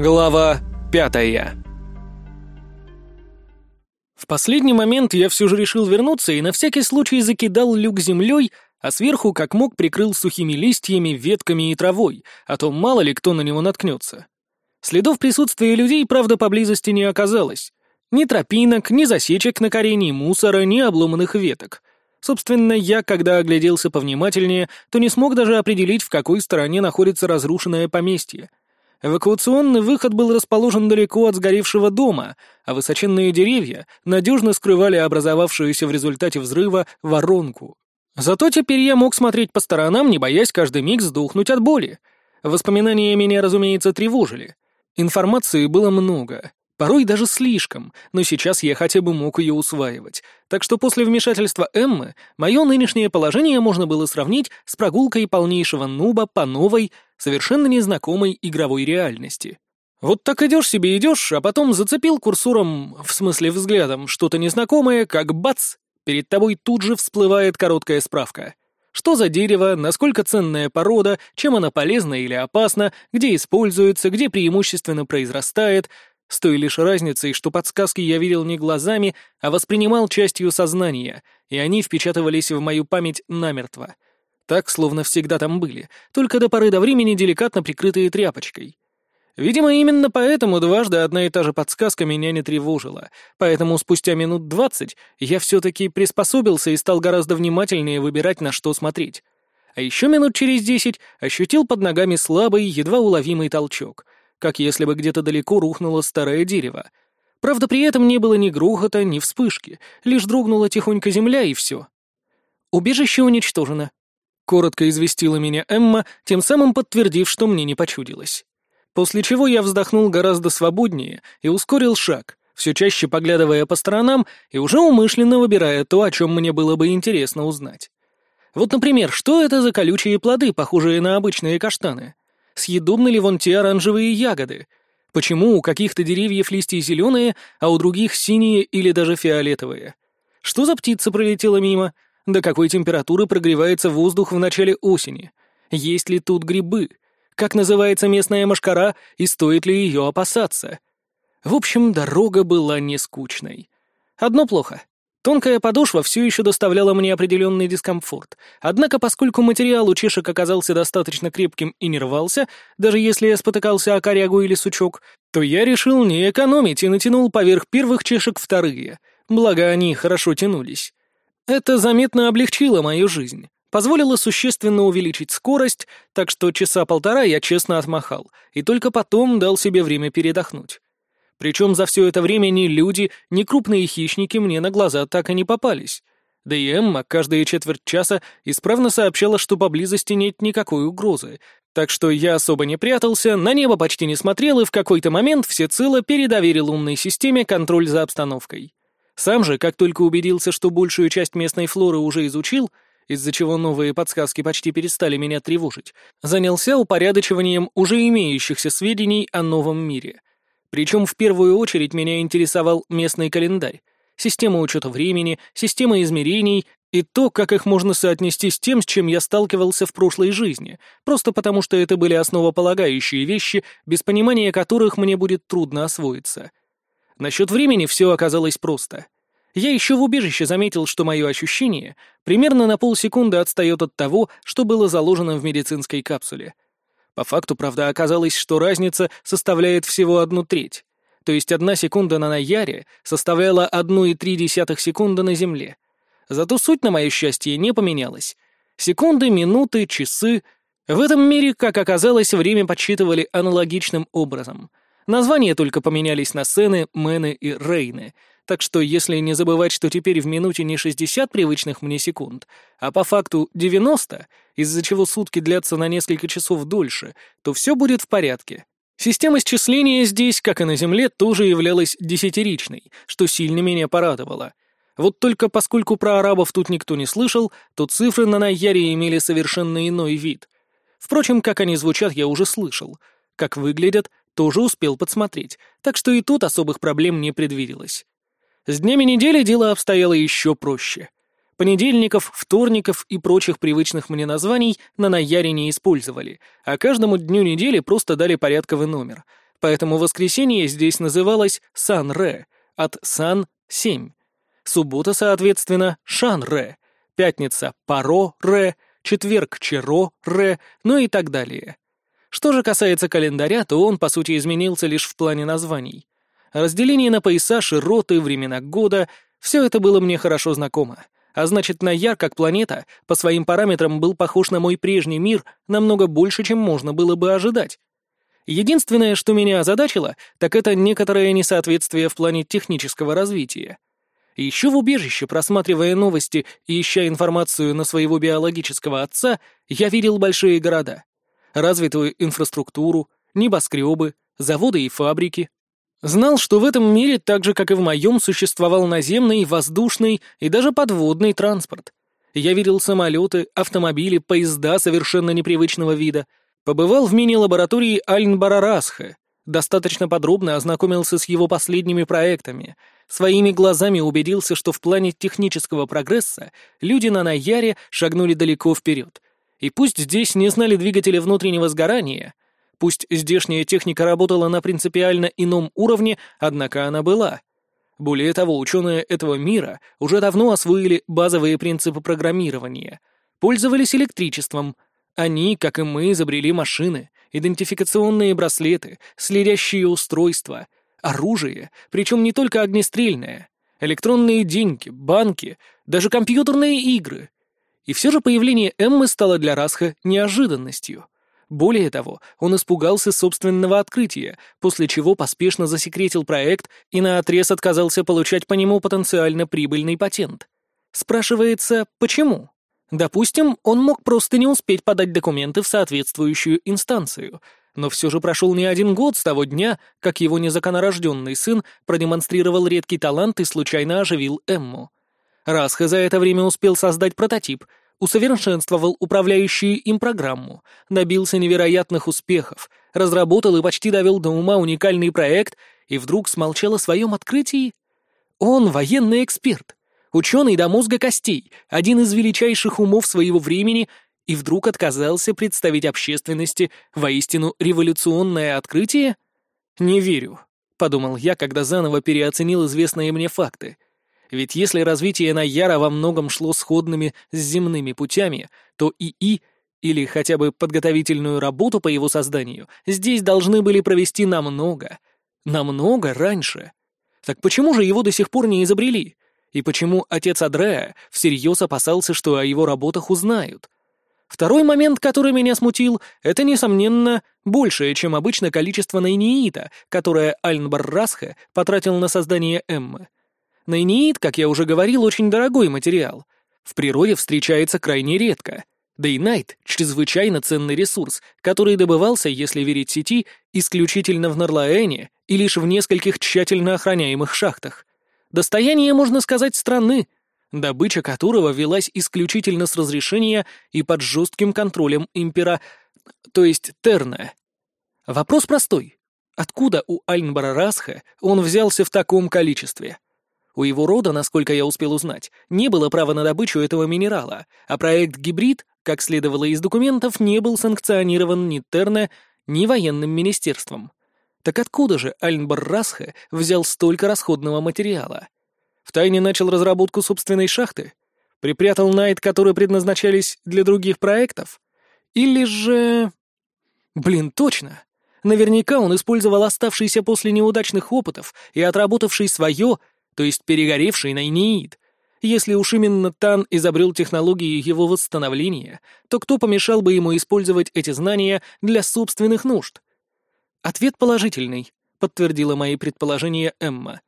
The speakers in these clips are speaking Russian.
Глава пятая В последний момент я все же решил вернуться и на всякий случай закидал люк землей, а сверху как мог прикрыл сухими листьями, ветками и травой, а то мало ли кто на него наткнется. Следов присутствия людей, правда, поблизости не оказалось. Ни тропинок, ни засечек на коре, ни мусора, ни обломанных веток. Собственно, я, когда огляделся повнимательнее, то не смог даже определить, в какой стороне находится разрушенное поместье. Эвакуационный выход был расположен далеко от сгоревшего дома, а высоченные деревья надежно скрывали образовавшуюся в результате взрыва воронку. Зато теперь я мог смотреть по сторонам, не боясь каждый миг сдохнуть от боли. Воспоминания меня, разумеется, тревожили. Информации было много, порой даже слишком, но сейчас я хотя бы мог ее усваивать. Так что после вмешательства Эммы мое нынешнее положение можно было сравнить с прогулкой полнейшего нуба по новой, совершенно незнакомой игровой реальности. Вот так идешь себе идешь, а потом зацепил курсором, в смысле взглядом, что-то незнакомое, как бац, Перед тобой тут же всплывает короткая справка. Что за дерево, насколько ценная порода, чем она полезна или опасна, где используется, где преимущественно произрастает, с той лишь разницей, что подсказки я видел не глазами, а воспринимал частью сознания, и они впечатывались в мою память намертво. Так, словно всегда там были, только до поры до времени деликатно прикрытые тряпочкой. Видимо, именно поэтому дважды одна и та же подсказка меня не тревожила, поэтому спустя минут двадцать я все-таки приспособился и стал гораздо внимательнее выбирать, на что смотреть. А еще минут через десять ощутил под ногами слабый, едва уловимый толчок, как если бы где-то далеко рухнуло старое дерево. Правда, при этом не было ни грохота, ни вспышки, лишь дрогнула тихонько земля и все. «Убежище уничтожено», — коротко известила меня Эмма, тем самым подтвердив, что мне не почудилось. После чего я вздохнул гораздо свободнее и ускорил шаг, все чаще поглядывая по сторонам и уже умышленно выбирая то, о чем мне было бы интересно узнать. Вот, например, что это за колючие плоды, похожие на обычные каштаны? Съедобны ли вон те оранжевые ягоды? Почему у каких-то деревьев листья зеленые, а у других синие или даже фиолетовые? Что за птица пролетела мимо? До какой температуры прогревается воздух в начале осени? Есть ли тут грибы? как называется местная машкара и стоит ли ее опасаться. В общем, дорога была не скучной. Одно плохо. Тонкая подошва все еще доставляла мне определенный дискомфорт. Однако, поскольку материал у чешек оказался достаточно крепким и не рвался, даже если я спотыкался о корягу или сучок, то я решил не экономить и натянул поверх первых чешек вторые, благо они хорошо тянулись. Это заметно облегчило мою жизнь позволило существенно увеличить скорость, так что часа полтора я честно отмахал, и только потом дал себе время передохнуть. Причем за все это время ни люди, ни крупные хищники мне на глаза так и не попались. Да и Эмма каждые четверть часа исправно сообщала, что поблизости нет никакой угрозы, так что я особо не прятался, на небо почти не смотрел и в какой-то момент всецело передоверил умной системе контроль за обстановкой. Сам же, как только убедился, что большую часть местной флоры уже изучил, из-за чего новые подсказки почти перестали меня тревожить, занялся упорядочиванием уже имеющихся сведений о новом мире. Причем в первую очередь меня интересовал местный календарь, система учета времени, система измерений и то, как их можно соотнести с тем, с чем я сталкивался в прошлой жизни, просто потому что это были основополагающие вещи, без понимания которых мне будет трудно освоиться. Насчет времени все оказалось просто — я еще в убежище заметил, что мое ощущение примерно на полсекунды отстает от того, что было заложено в медицинской капсуле. По факту, правда, оказалось, что разница составляет всего одну треть. То есть одна секунда на Наяре составляла одну и три десятых секунды на Земле. Зато суть, на мое счастье, не поменялась. Секунды, минуты, часы. В этом мире, как оказалось, время подсчитывали аналогичным образом. Названия только поменялись на Сены, Мэны и Рейны — так что если не забывать, что теперь в минуте не 60 привычных мне секунд, а по факту 90, из-за чего сутки длятся на несколько часов дольше, то все будет в порядке. Система счисления здесь, как и на Земле, тоже являлась десятиричной, что сильно меня порадовало. Вот только поскольку про арабов тут никто не слышал, то цифры на Найяре имели совершенно иной вид. Впрочем, как они звучат, я уже слышал. Как выглядят, тоже успел подсмотреть, так что и тут особых проблем не предвиделось. С днями недели дело обстояло еще проще. Понедельников, вторников и прочих привычных мне названий на Наяре не использовали, а каждому дню недели просто дали порядковый номер. Поэтому воскресенье здесь называлось Сан-Ре, от Сан-7. Суббота, соответственно, Шан-Ре, пятница Паро-Ре, четверг Черо-Ре, ну и так далее. Что же касается календаря, то он, по сути, изменился лишь в плане названий. Разделение на пояса, широты, времена года — все это было мне хорошо знакомо. А значит, Наяр, как планета, по своим параметрам был похож на мой прежний мир намного больше, чем можно было бы ожидать. Единственное, что меня озадачило, так это некоторое несоответствие в плане технического развития. Еще в убежище, просматривая новости и ища информацию на своего биологического отца, я видел большие города. Развитую инфраструктуру, небоскребы, заводы и фабрики. Знал, что в этом мире, так же, как и в моем, существовал наземный, воздушный и даже подводный транспорт. Я видел самолеты, автомобили, поезда совершенно непривычного вида. Побывал в мини-лаборатории Альнбарарасха, достаточно подробно ознакомился с его последними проектами, своими глазами убедился, что в плане технического прогресса люди на Наяре шагнули далеко вперед. И пусть здесь не знали двигателя внутреннего сгорания — Пусть здешняя техника работала на принципиально ином уровне, однако она была. Более того, ученые этого мира уже давно освоили базовые принципы программирования, пользовались электричеством. Они, как и мы, изобрели машины, идентификационные браслеты, следящие устройства, оружие, причем не только огнестрельное, электронные деньги, банки, даже компьютерные игры. И все же появление Эммы стало для Расха неожиданностью — более того, он испугался собственного открытия, после чего поспешно засекретил проект и наотрез отказался получать по нему потенциально прибыльный патент. Спрашивается, почему? Допустим, он мог просто не успеть подать документы в соответствующую инстанцию, но все же прошел не один год с того дня, как его незаконорожденный сын продемонстрировал редкий талант и случайно оживил Эмму. Расха за это время успел создать прототип — усовершенствовал управляющую им программу, добился невероятных успехов, разработал и почти довел до ума уникальный проект и вдруг смолчал о своем открытии? Он военный эксперт, ученый до мозга костей, один из величайших умов своего времени и вдруг отказался представить общественности воистину революционное открытие? Не верю, — подумал я, когда заново переоценил известные мне факты — ведь если развитие Наяра во многом шло сходными с земными путями, то ИИ или хотя бы подготовительную работу по его созданию здесь должны были провести намного, намного раньше. Так почему же его до сих пор не изобрели? И почему отец Адреа всерьез опасался, что о его работах узнают? Второй момент, который меня смутил, это, несомненно, большее, чем обычно количество найниита, которое Альнбар Расха потратил на создание Эммы. Найнеид, как я уже говорил, очень дорогой материал. В природе встречается крайне редко. Да и найт — чрезвычайно ценный ресурс, который добывался, если верить сети, исключительно в Нарлаэне и лишь в нескольких тщательно охраняемых шахтах. Достояние, можно сказать, страны, добыча которого велась исключительно с разрешения и под жестким контролем импера, то есть Терна. Вопрос простой. Откуда у Альнбара Расха он взялся в таком количестве? У его рода, насколько я успел узнать, не было права на добычу этого минерала, а проект «Гибрид», как следовало из документов, не был санкционирован ни Терне, ни военным министерством. Так откуда же Альнбар Расхе взял столько расходного материала? Втайне начал разработку собственной шахты? Припрятал найт, которые предназначались для других проектов? Или же... Блин, точно! Наверняка он использовал оставшийся после неудачных опытов и отработавший свое то есть перегоревший найнеид. Если уж именно Тан изобрел технологии его восстановления, то кто помешал бы ему использовать эти знания для собственных нужд? Ответ положительный, подтвердила мои предположения Эмма.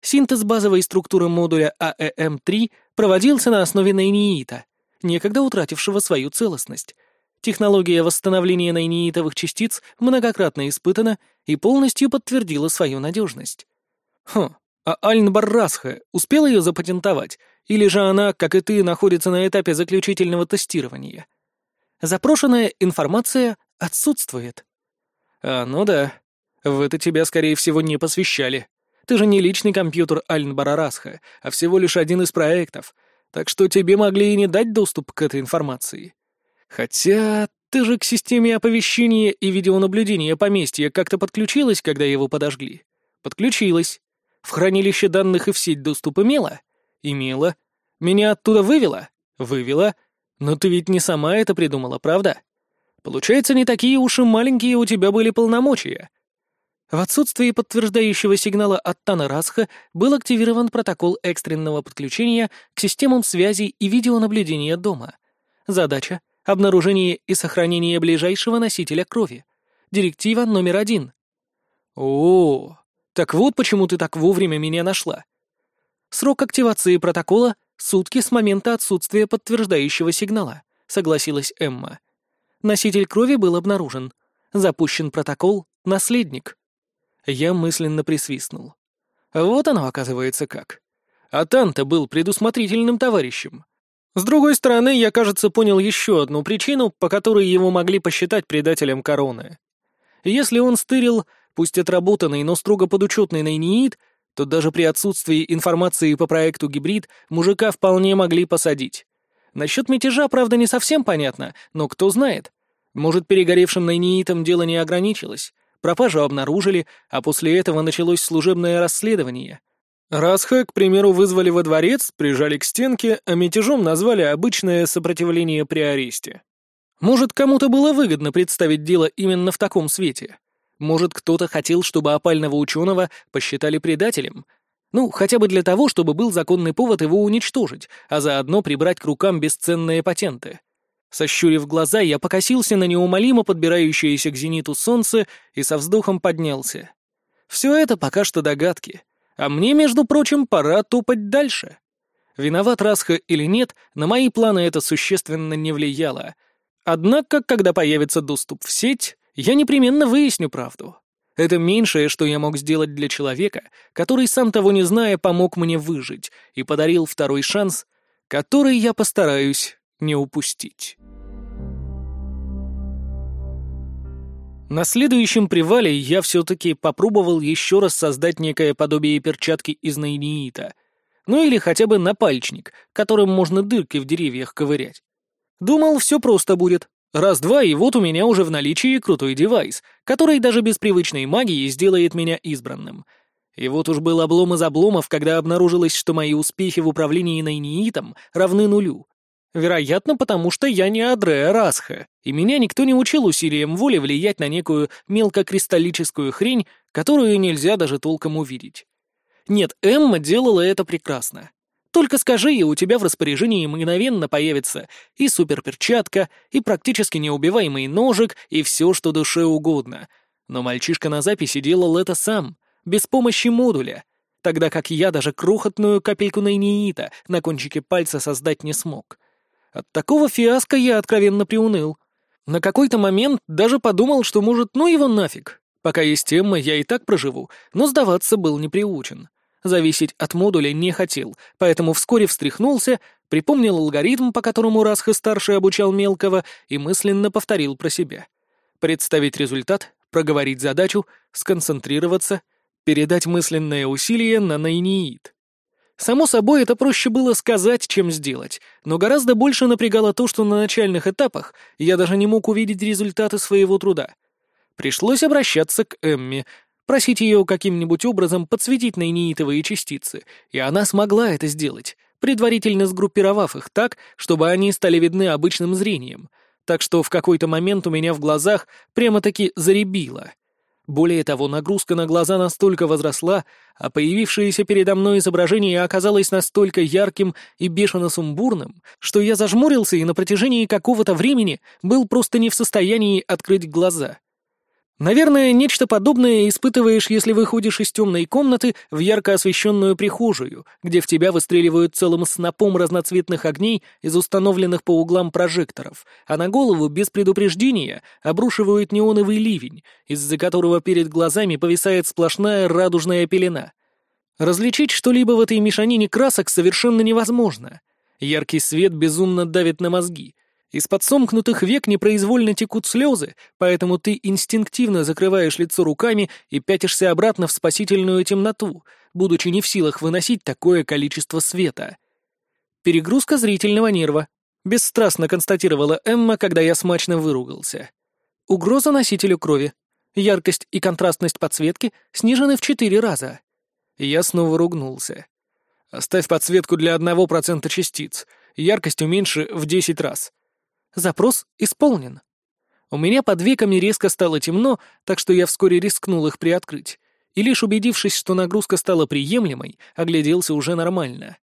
Синтез базовой структуры модуля АЭМ-3 проводился на основе найниита, некогда утратившего свою целостность. Технология восстановления найниитовых частиц многократно испытана и полностью подтвердила свою надежность. Хм, а Альнбар Расха успел ее запатентовать, или же она, как и ты, находится на этапе заключительного тестирования? Запрошенная информация отсутствует. А, ну да. В это тебя, скорее всего, не посвящали. Ты же не личный компьютер Альнбара Расха, а всего лишь один из проектов, так что тебе могли и не дать доступ к этой информации. Хотя Ты же к системе оповещения и видеонаблюдения поместья как-то подключилась, когда его подожгли? Подключилась. В хранилище данных и в сеть доступ имела? Имела. Меня оттуда вывела? Вывела. Но ты ведь не сама это придумала, правда? Получается, не такие уж и маленькие у тебя были полномочия. В отсутствии подтверждающего сигнала от Тана Расха был активирован протокол экстренного подключения к системам связи и видеонаблюдения дома. Задача — обнаружение и сохранение ближайшего носителя крови. Директива номер один. О, так вот почему ты так вовремя меня нашла. Срок активации протокола — сутки с момента отсутствия подтверждающего сигнала, согласилась Эмма. Носитель крови был обнаружен. Запущен протокол «Наследник». Я мысленно присвистнул. Вот оно, оказывается, как. А Танта был предусмотрительным товарищем. С другой стороны, я, кажется, понял еще одну причину, по которой его могли посчитать предателем короны. Если он стырил, пусть отработанный, но строго подучетный найниит, то даже при отсутствии информации по проекту «Гибрид» мужика вполне могли посадить. Насчет мятежа, правда, не совсем понятно, но кто знает. Может, перегоревшим найниитом дело не ограничилось. Пропажу обнаружили, а после этого началось служебное расследование. Расха, к примеру, вызвали во дворец, прижали к стенке, а мятежом назвали обычное сопротивление при аресте. Может, кому-то было выгодно представить дело именно в таком свете. Может, кто-то хотел, чтобы опального ученого посчитали предателем. Ну, хотя бы для того, чтобы был законный повод его уничтожить, а заодно прибрать к рукам бесценные патенты. Сощурив глаза, я покосился на неумолимо подбирающееся к зениту солнце и со вздохом поднялся. Все это пока что догадки. А мне, между прочим, пора топать дальше. Виноват Расха или нет, на мои планы это существенно не влияло. Однако, когда появится доступ в сеть, я непременно выясню правду. Это меньшее, что я мог сделать для человека, который, сам того не зная, помог мне выжить и подарил второй шанс, который я постараюсь не упустить. На следующем привале я все-таки попробовал еще раз создать некое подобие перчатки из наиниита. Ну или хотя бы напальчник, которым можно дырки в деревьях ковырять. Думал, все просто будет. Раз-два, и вот у меня уже в наличии крутой девайс, который даже без привычной магии сделает меня избранным. И вот уж был облом из обломов, когда обнаружилось, что мои успехи в управлении наиниитом равны нулю. Вероятно, потому что я не Адреа Расха, и меня никто не учил усилием воли влиять на некую мелкокристаллическую хрень, которую нельзя даже толком увидеть. Нет, Эмма делала это прекрасно. Только скажи, и у тебя в распоряжении мгновенно появится и суперперчатка, и практически неубиваемый ножик, и все, что душе угодно. Но мальчишка на записи делал это сам, без помощи модуля, тогда как я даже крохотную капельку найниита на кончике пальца создать не смог. От такого фиаско я откровенно приуныл. На какой-то момент даже подумал, что, может, ну его нафиг. Пока есть тема, я и так проживу, но сдаваться был не приучен. Зависеть от модуля не хотел, поэтому вскоре встряхнулся, припомнил алгоритм, по которому Расха-старший обучал мелкого, и мысленно повторил про себя. Представить результат, проговорить задачу, сконцентрироваться, передать мысленное усилие на найниит. Само собой, это проще было сказать, чем сделать, но гораздо больше напрягало то, что на начальных этапах я даже не мог увидеть результаты своего труда. Пришлось обращаться к Эмме, просить ее каким-нибудь образом подсветить найнеитовые частицы, и она смогла это сделать, предварительно сгруппировав их так, чтобы они стали видны обычным зрением, так что в какой-то момент у меня в глазах прямо-таки заребило. Более того, нагрузка на глаза настолько возросла, а появившееся передо мной изображение оказалось настолько ярким и бешено сумбурным, что я зажмурился и на протяжении какого-то времени был просто не в состоянии открыть глаза. Наверное, нечто подобное испытываешь, если выходишь из темной комнаты в ярко освещенную прихожую, где в тебя выстреливают целым снопом разноцветных огней из установленных по углам прожекторов, а на голову без предупреждения обрушивают неоновый ливень, из-за которого перед глазами повисает сплошная радужная пелена. Различить что-либо в этой мешанине красок совершенно невозможно. Яркий свет безумно давит на мозги, из-под сомкнутых век непроизвольно текут слезы, поэтому ты инстинктивно закрываешь лицо руками и пятишься обратно в спасительную темноту, будучи не в силах выносить такое количество света. Перегрузка зрительного нерва. Бесстрастно констатировала Эмма, когда я смачно выругался. Угроза носителю крови. Яркость и контрастность подсветки снижены в четыре раза. Я снова ругнулся. Оставь подсветку для одного процента частиц. Яркость уменьши в десять раз. Запрос исполнен. У меня под веками резко стало темно, так что я вскоре рискнул их приоткрыть. И лишь убедившись, что нагрузка стала приемлемой, огляделся уже нормально.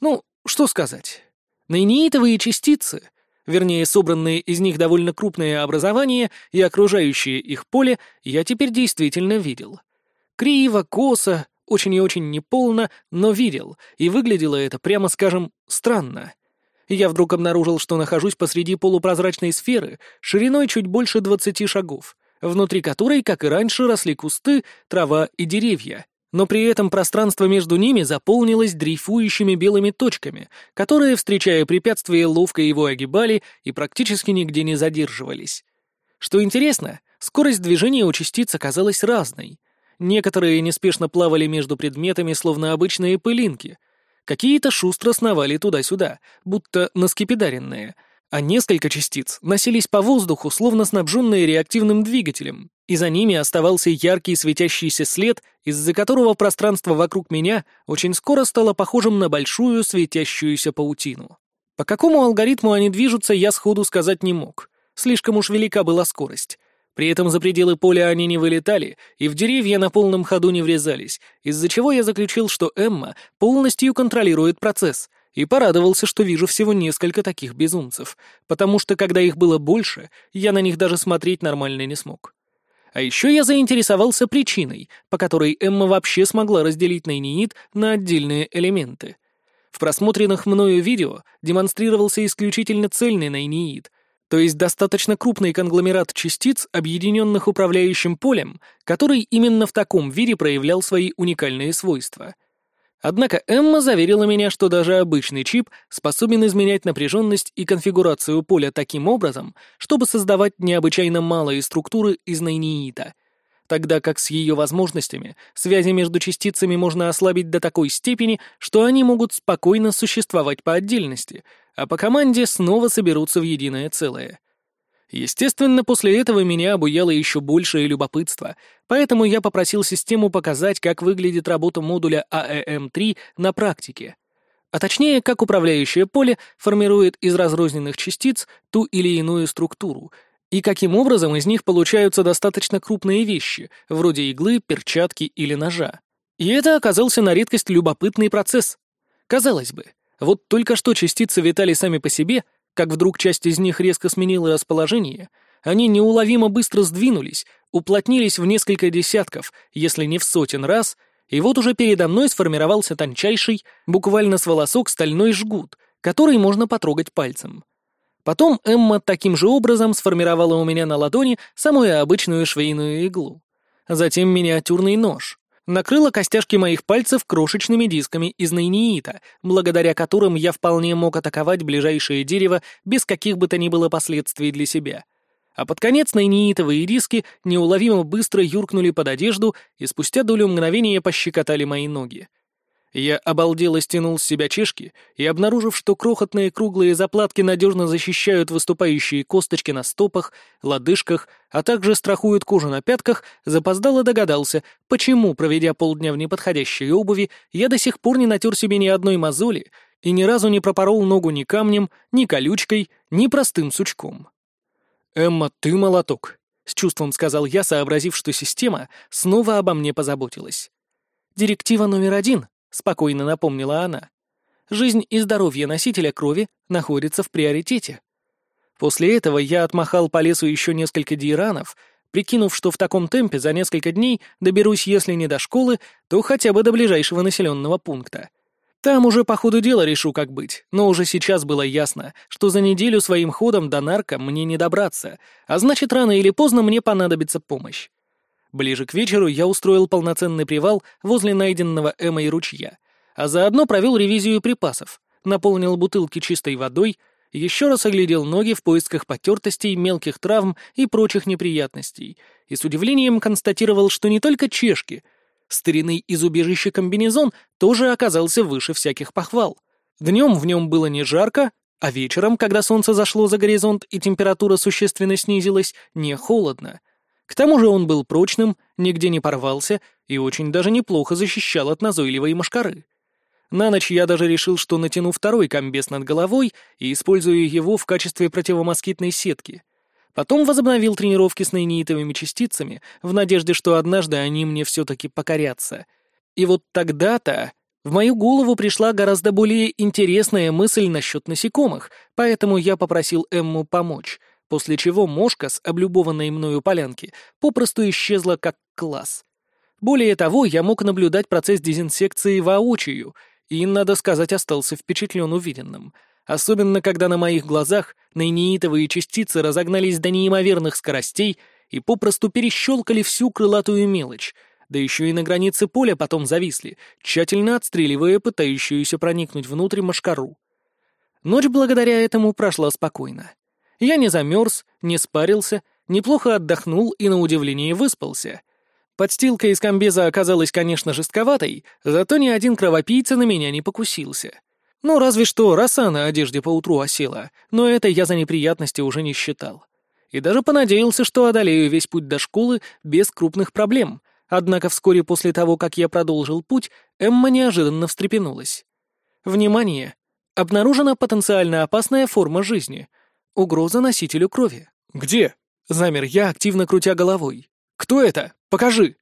Ну, что сказать. Наиниитовые частицы, вернее, собранные из них довольно крупные образования и окружающее их поле, я теперь действительно видел. Криво, косо, очень и очень неполно, но видел, и выглядело это, прямо скажем, странно — я вдруг обнаружил, что нахожусь посреди полупрозрачной сферы шириной чуть больше двадцати шагов, внутри которой, как и раньше, росли кусты, трава и деревья. Но при этом пространство между ними заполнилось дрейфующими белыми точками, которые, встречая препятствия, ловко его огибали и практически нигде не задерживались. Что интересно, скорость движения у частиц оказалась разной. Некоторые неспешно плавали между предметами, словно обычные пылинки, Какие-то шустро сновали туда-сюда, будто наскепидаренные, а несколько частиц носились по воздуху, словно снабженные реактивным двигателем, и за ними оставался яркий светящийся след, из-за которого пространство вокруг меня очень скоро стало похожим на большую светящуюся паутину. По какому алгоритму они движутся, я сходу сказать не мог. Слишком уж велика была скорость. При этом за пределы поля они не вылетали и в деревья на полном ходу не врезались, из-за чего я заключил, что Эмма полностью контролирует процесс, и порадовался, что вижу всего несколько таких безумцев, потому что когда их было больше, я на них даже смотреть нормально не смог. А еще я заинтересовался причиной, по которой Эмма вообще смогла разделить Найнинит на отдельные элементы. В просмотренных мною видео демонстрировался исключительно цельный Найнинит, то есть достаточно крупный конгломерат частиц, объединенных управляющим полем, который именно в таком виде проявлял свои уникальные свойства. Однако Эмма заверила меня, что даже обычный чип способен изменять напряженность и конфигурацию поля таким образом, чтобы создавать необычайно малые структуры из найниита — тогда как с ее возможностями связи между частицами можно ослабить до такой степени, что они могут спокойно существовать по отдельности, а по команде снова соберутся в единое целое. Естественно, после этого меня обуяло еще большее любопытство, поэтому я попросил систему показать, как выглядит работа модуля АЭМ-3 на практике. А точнее, как управляющее поле формирует из разрозненных частиц ту или иную структуру, и каким образом из них получаются достаточно крупные вещи, вроде иглы, перчатки или ножа. И это оказался на редкость любопытный процесс. Казалось бы, вот только что частицы витали сами по себе, как вдруг часть из них резко сменила расположение, они неуловимо быстро сдвинулись, уплотнились в несколько десятков, если не в сотен раз, и вот уже передо мной сформировался тончайший, буквально с волосок стальной жгут, который можно потрогать пальцем. Потом Эмма таким же образом сформировала у меня на ладони самую обычную швейную иглу. Затем миниатюрный нож накрыла костяшки моих пальцев крошечными дисками из нейниита, благодаря которым я вполне мог атаковать ближайшее дерево без каких бы то ни было последствий для себя. А под конец нейниитовые диски неуловимо быстро юркнули под одежду и спустя долю мгновения пощекотали мои ноги. Я обалдело стянул с себя чешки и, обнаружив, что крохотные круглые заплатки надежно защищают выступающие косточки на стопах, лодыжках, а также страхуют кожу на пятках, запоздало догадался, почему, проведя полдня в неподходящей обуви, я до сих пор не натер себе ни одной мозоли и ни разу не пропорол ногу ни камнем, ни колючкой, ни простым сучком. «Эмма, ты молоток», — с чувством сказал я, сообразив, что система снова обо мне позаботилась. «Директива номер один спокойно напомнила она. Жизнь и здоровье носителя крови находятся в приоритете. После этого я отмахал по лесу еще несколько диранов, прикинув, что в таком темпе за несколько дней доберусь, если не до школы, то хотя бы до ближайшего населенного пункта. Там уже по ходу дела решу, как быть, но уже сейчас было ясно, что за неделю своим ходом до нарка мне не добраться, а значит, рано или поздно мне понадобится помощь. Ближе к вечеру я устроил полноценный привал возле найденного Эмой ручья, а заодно провел ревизию припасов, наполнил бутылки чистой водой, еще раз оглядел ноги в поисках потертостей, мелких травм и прочих неприятностей, и с удивлением констатировал, что не только чешки. Старинный из убежища комбинезон тоже оказался выше всяких похвал. Днем в нем было не жарко, А вечером, когда солнце зашло за горизонт и температура существенно снизилась, не холодно. К тому же он был прочным, нигде не порвался и очень даже неплохо защищал от назойливой мошкары. На ночь я даже решил, что натяну второй комбез над головой и использую его в качестве противомоскитной сетки. Потом возобновил тренировки с нейнитовыми частицами в надежде, что однажды они мне все-таки покорятся. И вот тогда-то в мою голову пришла гораздо более интересная мысль насчет насекомых, поэтому я попросил Эмму помочь, после чего мошка с облюбованной мною полянки попросту исчезла как класс. Более того, я мог наблюдать процесс дезинсекции воочию, и, надо сказать, остался впечатлен увиденным. Особенно, когда на моих глазах нейнеитовые частицы разогнались до неимоверных скоростей и попросту перещелкали всю крылатую мелочь — да еще и на границе поля потом зависли, тщательно отстреливая пытающуюся проникнуть внутрь машкару. Ночь благодаря этому прошла спокойно. Я не замерз, не спарился, неплохо отдохнул и, на удивление, выспался. Подстилка из комбеза оказалась, конечно, жестковатой, зато ни один кровопийца на меня не покусился. Ну, разве что роса на одежде поутру осела, но это я за неприятности уже не считал. И даже понадеялся, что одолею весь путь до школы без крупных проблем — Однако вскоре после того, как я продолжил путь, Эмма неожиданно встрепенулась. Внимание! Обнаружена потенциально опасная форма жизни. Угроза носителю крови. Где? Замер я, активно крутя головой. Кто это? Покажи!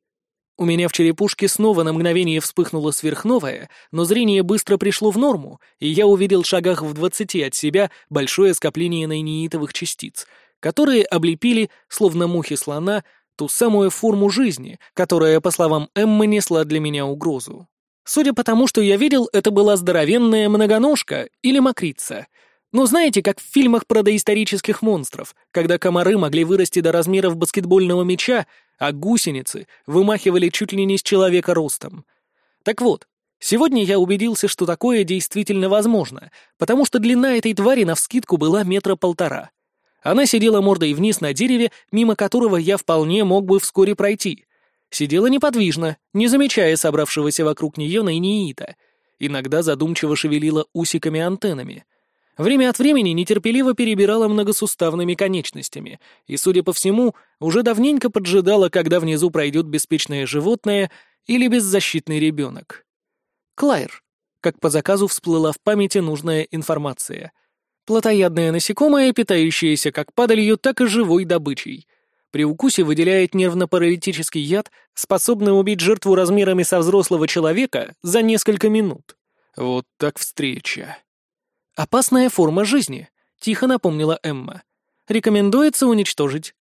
У меня в черепушке снова на мгновение вспыхнуло сверхновое, но зрение быстро пришло в норму, и я увидел в шагах в двадцати от себя большое скопление нейнеитовых частиц, которые облепили, словно мухи слона, ту самую форму жизни, которая, по словам Эммы, несла для меня угрозу. Судя по тому, что я видел, это была здоровенная многоножка или мокрица. Ну, знаете, как в фильмах про доисторических монстров, когда комары могли вырасти до размеров баскетбольного мяча, а гусеницы вымахивали чуть ли не с человека ростом. Так вот, сегодня я убедился, что такое действительно возможно, потому что длина этой твари навскидку была метра полтора — она сидела мордой вниз на дереве, мимо которого я вполне мог бы вскоре пройти. Сидела неподвижно, не замечая собравшегося вокруг нее Найниита. Иногда задумчиво шевелила усиками-антеннами. Время от времени нетерпеливо перебирала многосуставными конечностями и, судя по всему, уже давненько поджидала, когда внизу пройдет беспечное животное или беззащитный ребенок. Клайр. Как по заказу всплыла в памяти нужная информация — Плотоядное насекомое, питающееся как падалью, так и живой добычей. При укусе выделяет нервно-паралитический яд, способный убить жертву размерами со взрослого человека за несколько минут. Вот так встреча. «Опасная форма жизни», — тихо напомнила Эмма. «Рекомендуется уничтожить».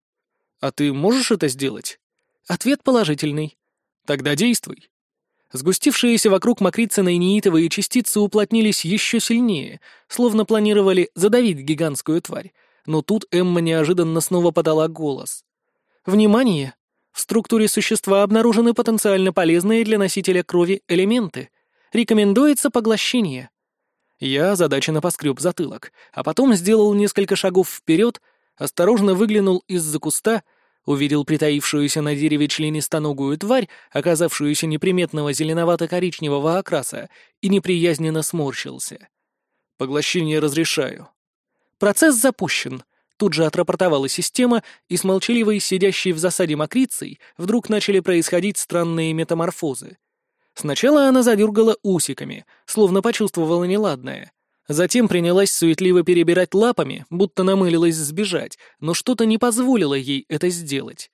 «А ты можешь это сделать?» Ответ положительный. «Тогда действуй». Сгустившиеся вокруг Макрицыной неитовые частицы уплотнились еще сильнее, словно планировали задавить гигантскую тварь. Но тут Эмма неожиданно снова подала голос. «Внимание! В структуре существа обнаружены потенциально полезные для носителя крови элементы. Рекомендуется поглощение». Я озадаченно поскреб затылок, а потом сделал несколько шагов вперед, осторожно выглянул из-за куста — увидел притаившуюся на дереве членистоногую тварь, оказавшуюся неприметного зеленовато-коричневого окраса, и неприязненно сморщился. «Поглощение разрешаю». «Процесс запущен», — тут же отрапортовала система, и с молчаливой, сидящей в засаде мокрицей, вдруг начали происходить странные метаморфозы. Сначала она задергала усиками, словно почувствовала неладное — Затем принялась суетливо перебирать лапами, будто намылилась сбежать, но что-то не позволило ей это сделать.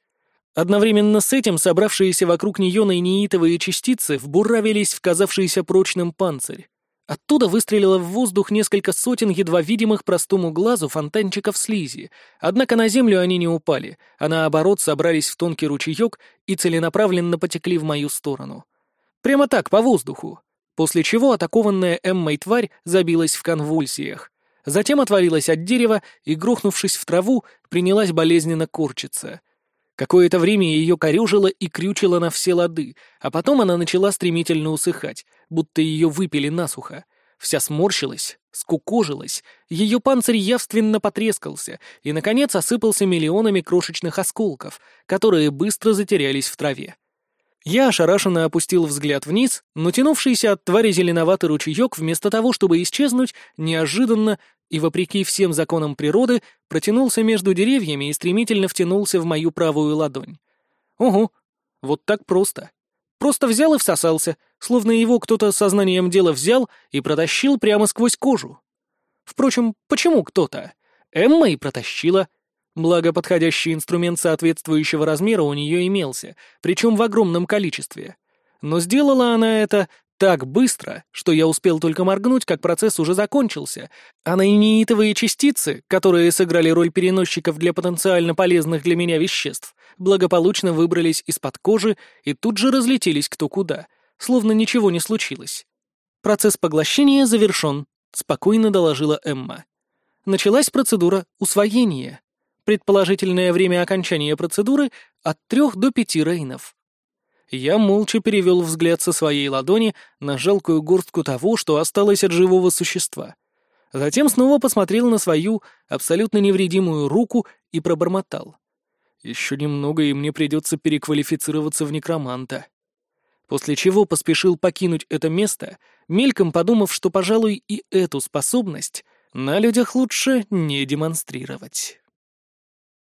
Одновременно с этим собравшиеся вокруг нее найнеитовые частицы вбуравились в казавшийся прочным панцирь. Оттуда выстрелило в воздух несколько сотен едва видимых простому глазу фонтанчиков слизи, однако на землю они не упали, а наоборот собрались в тонкий ручеек и целенаправленно потекли в мою сторону. Прямо так, по воздуху после чего атакованная Эммой тварь забилась в конвульсиях. Затем отвалилась от дерева и, грохнувшись в траву, принялась болезненно корчиться. Какое-то время ее корюжило и крючило на все лады, а потом она начала стремительно усыхать, будто ее выпили насухо. Вся сморщилась, скукожилась, ее панцирь явственно потрескался и, наконец, осыпался миллионами крошечных осколков, которые быстро затерялись в траве. Я ошарашенно опустил взгляд вниз, но тянувшийся от твари зеленоватый ручеек, вместо того, чтобы исчезнуть, неожиданно и, вопреки всем законам природы, протянулся между деревьями и стремительно втянулся в мою правую ладонь. Ого, вот так просто. Просто взял и всосался, словно его кто-то сознанием дела взял и протащил прямо сквозь кожу. Впрочем, почему кто-то? Эмма и протащила. Благо, подходящий инструмент соответствующего размера у нее имелся, причем в огромном количестве. Но сделала она это так быстро, что я успел только моргнуть, как процесс уже закончился, а наиниитовые частицы, которые сыграли роль переносчиков для потенциально полезных для меня веществ, благополучно выбрались из-под кожи и тут же разлетелись кто куда, словно ничего не случилось. Процесс поглощения завершен, спокойно доложила Эмма. Началась процедура усвоения. Предположительное время окончания процедуры от трех до пяти рейнов. Я молча перевел взгляд со своей ладони на жалкую горстку того, что осталось от живого существа. Затем снова посмотрел на свою абсолютно невредимую руку и пробормотал. Еще немного, и мне придется переквалифицироваться в некроманта. После чего поспешил покинуть это место, мельком подумав, что, пожалуй, и эту способность на людях лучше не демонстрировать.